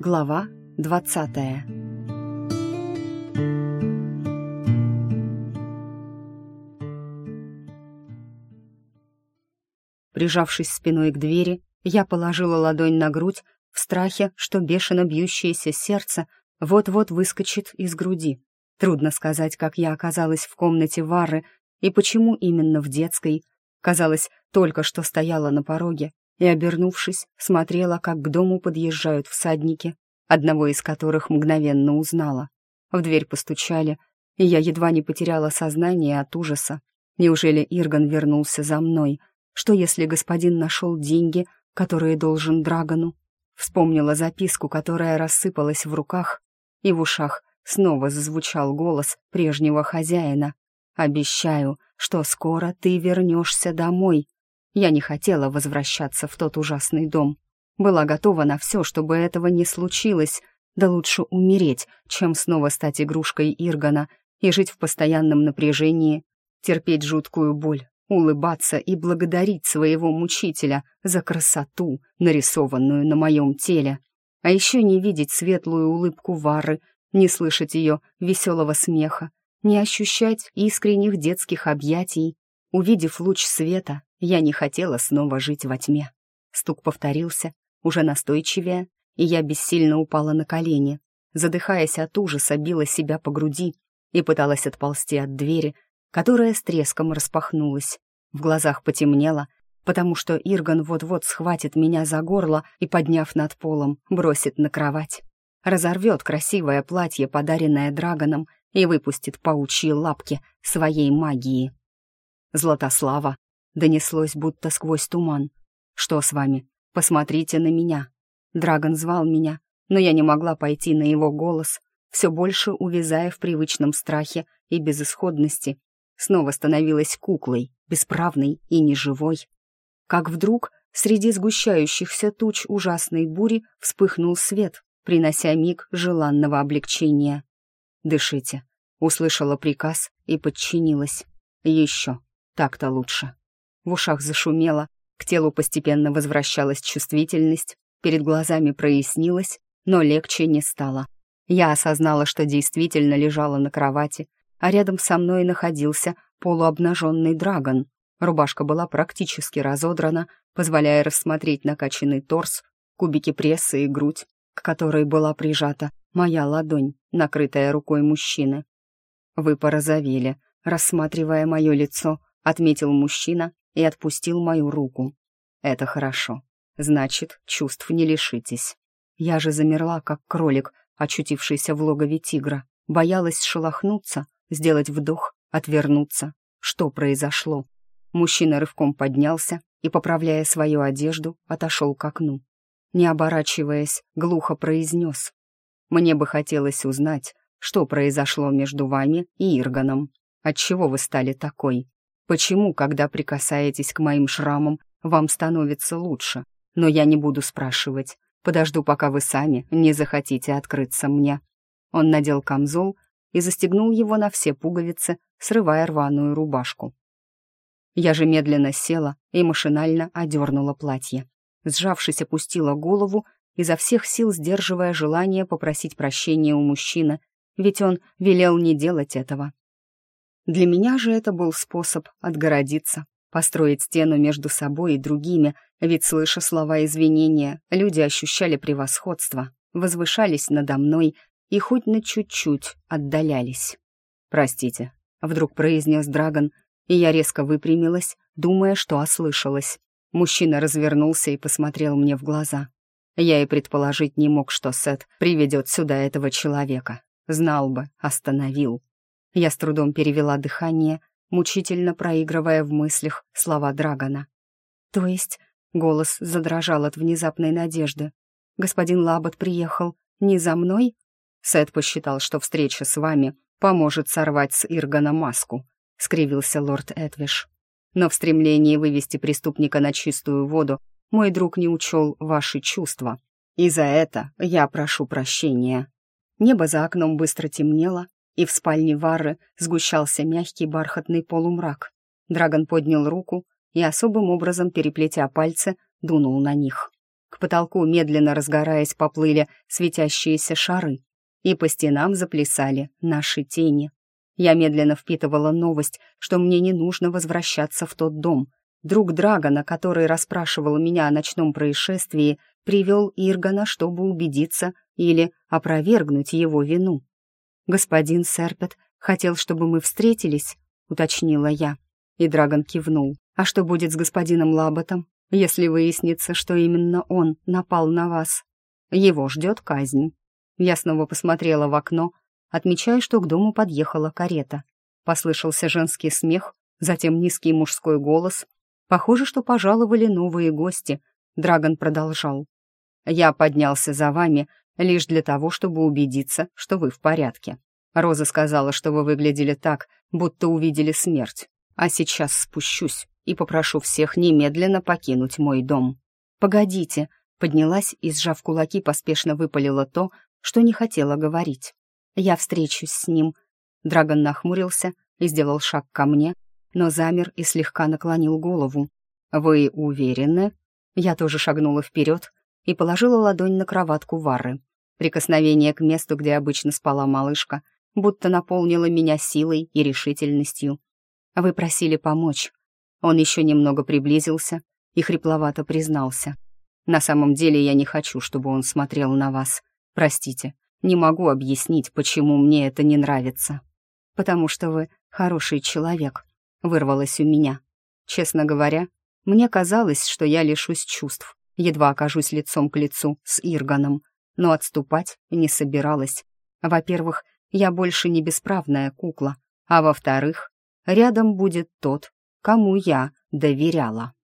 Глава двадцатая Прижавшись спиной к двери, я положила ладонь на грудь в страхе, что бешено бьющееся сердце вот-вот выскочит из груди. Трудно сказать, как я оказалась в комнате Вары и почему именно в детской. Казалось, только что стояла на пороге и, обернувшись, смотрела, как к дому подъезжают всадники, одного из которых мгновенно узнала. В дверь постучали, и я едва не потеряла сознание от ужаса. Неужели Ирган вернулся за мной? Что, если господин нашел деньги, которые должен Драгону? Вспомнила записку, которая рассыпалась в руках, и в ушах снова зазвучал голос прежнего хозяина. «Обещаю, что скоро ты вернешься домой». Я не хотела возвращаться в тот ужасный дом. Была готова на все, чтобы этого не случилось. Да лучше умереть, чем снова стать игрушкой Иргана и жить в постоянном напряжении, терпеть жуткую боль, улыбаться и благодарить своего мучителя за красоту, нарисованную на моем теле. А еще не видеть светлую улыбку Вары, не слышать ее веселого смеха, не ощущать искренних детских объятий. Увидев луч света, я не хотела снова жить во тьме. Стук повторился, уже настойчивее, и я бессильно упала на колени. Задыхаясь от ужаса, била себя по груди и пыталась отползти от двери, которая с треском распахнулась. В глазах потемнело, потому что Ирган вот-вот схватит меня за горло и, подняв над полом, бросит на кровать. Разорвет красивое платье, подаренное Драгоном, и выпустит паучьи лапки своей магии. Златослава донеслось будто сквозь туман. «Что с вами? Посмотрите на меня». Драгон звал меня, но я не могла пойти на его голос, все больше увязая в привычном страхе и безысходности. Снова становилась куклой, бесправной и неживой. Как вдруг среди сгущающихся туч ужасной бури вспыхнул свет, принося миг желанного облегчения. «Дышите», — услышала приказ и подчинилась. «Еще, так-то лучше». В ушах зашумело, к телу постепенно возвращалась чувствительность, перед глазами прояснилось, но легче не стало. Я осознала, что действительно лежала на кровати, а рядом со мной находился полуобнаженный драгон. Рубашка была практически разодрана, позволяя рассмотреть накачанный торс, кубики пресса и грудь, к которой была прижата моя ладонь, накрытая рукой мужчины. «Вы порозовели», рассматривая мое лицо, отметил мужчина и отпустил мою руку. «Это хорошо. Значит, чувств не лишитесь». Я же замерла, как кролик, очутившийся в логове тигра. Боялась шелохнуться, сделать вдох, отвернуться. Что произошло? Мужчина рывком поднялся и, поправляя свою одежду, отошел к окну. Не оборачиваясь, глухо произнес. «Мне бы хотелось узнать, что произошло между вами и Ирганом. Отчего вы стали такой? Почему, когда прикасаетесь к моим шрамам, вам становится лучше? Но я не буду спрашивать. Подожду, пока вы сами не захотите открыться мне». Он надел камзол и застегнул его на все пуговицы, срывая рваную рубашку. Я же медленно села и машинально одернула платье. Сжавшись, опустила голову, изо всех сил сдерживая желание попросить прощения у мужчины, ведь он велел не делать этого. Для меня же это был способ отгородиться, построить стену между собой и другими, ведь, слыша слова извинения, люди ощущали превосходство, возвышались надо мной и хоть на чуть-чуть отдалялись. «Простите», — вдруг произнес Драгон, и я резко выпрямилась, думая, что ослышалась. Мужчина развернулся и посмотрел мне в глаза. Я и предположить не мог, что Сет приведет сюда этого человека. Знал бы, остановил. Я с трудом перевела дыхание, мучительно проигрывая в мыслях слова Драгона. «То есть...» — голос задрожал от внезапной надежды. «Господин Лабот приехал не за мной?» Сет посчитал, что встреча с вами поможет сорвать с Иргана маску», — скривился лорд Эдвиш. «Но в стремлении вывести преступника на чистую воду мой друг не учел ваши чувства, и за это я прошу прощения». Небо за окном быстро темнело, и в спальне Варры сгущался мягкий бархатный полумрак. Драгон поднял руку и особым образом, переплетя пальцы, дунул на них. К потолку, медленно разгораясь, поплыли светящиеся шары, и по стенам заплясали наши тени. Я медленно впитывала новость, что мне не нужно возвращаться в тот дом. Друг Драгона, который расспрашивал меня о ночном происшествии, привел Иргана, чтобы убедиться или опровергнуть его вину. «Господин Серпет хотел, чтобы мы встретились», — уточнила я. И Драгон кивнул. «А что будет с господином Лаботом, если выяснится, что именно он напал на вас? Его ждет казнь». Я снова посмотрела в окно, отмечая, что к дому подъехала карета. Послышался женский смех, затем низкий мужской голос. Похоже, что пожаловали новые гости. Драгон продолжал. «Я поднялся за вами лишь для того, чтобы убедиться, что вы в порядке. Роза сказала, что вы выглядели так, будто увидели смерть. А сейчас спущусь и попрошу всех немедленно покинуть мой дом». «Погодите», — поднялась и, сжав кулаки, поспешно выпалила то, что не хотела говорить. «Я встречусь с ним». Драгон нахмурился и сделал шаг ко мне, но замер и слегка наклонил голову. «Вы уверены?» Я тоже шагнула вперед и положила ладонь на кроватку Вары. Прикосновение к месту, где обычно спала малышка, будто наполнило меня силой и решительностью. «Вы просили помочь». Он еще немного приблизился и хрипловато признался. «На самом деле я не хочу, чтобы он смотрел на вас. Простите, не могу объяснить, почему мне это не нравится. Потому что вы хороший человек, вырвалось у меня. Честно говоря, мне казалось, что я лишусь чувств, едва окажусь лицом к лицу с Ирганом, но отступать не собиралась. Во-первых, я больше не бесправная кукла, а во-вторых, рядом будет тот, кому я доверяла.